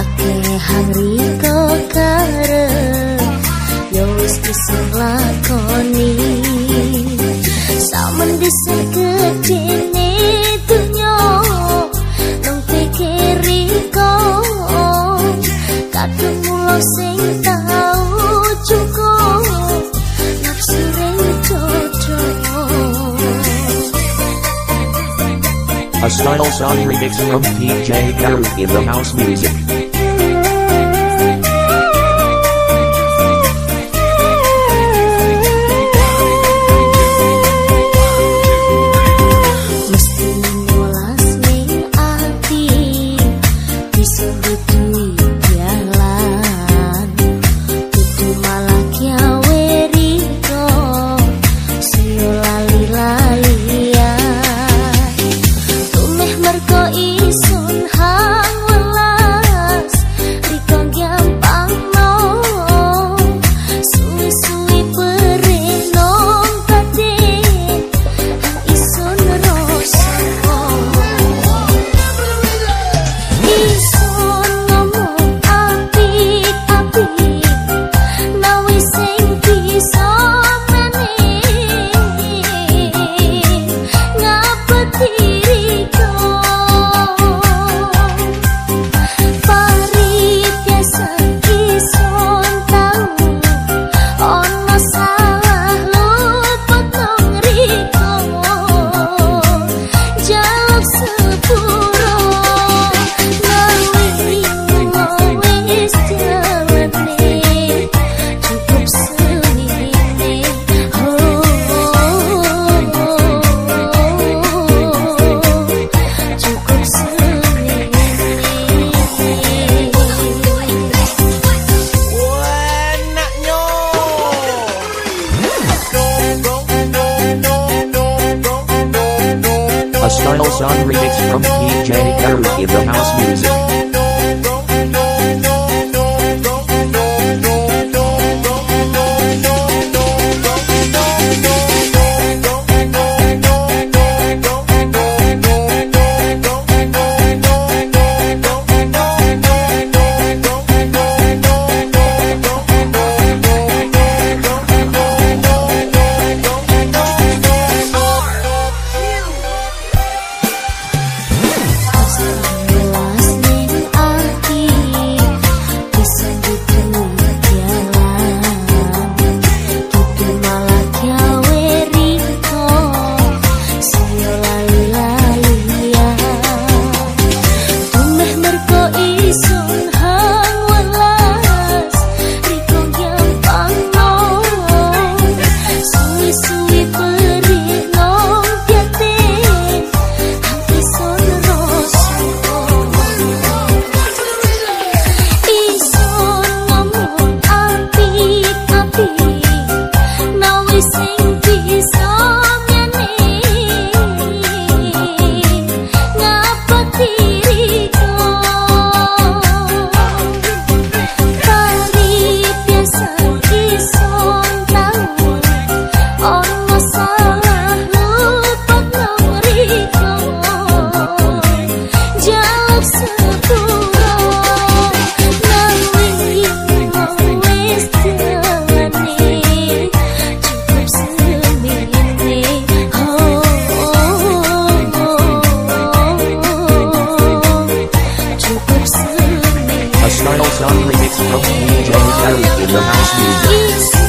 ake hari kokare yo wis bisa lakoni saman bisa kecine dunyo nang pikiri ko katemu lo sing tau cukup nafsu rejo A style sound remix from PJ Garu in the house music. Style Song Remix from PJ Harry in the House Music. Sweet. Sean remix from DJ Terry in the house music.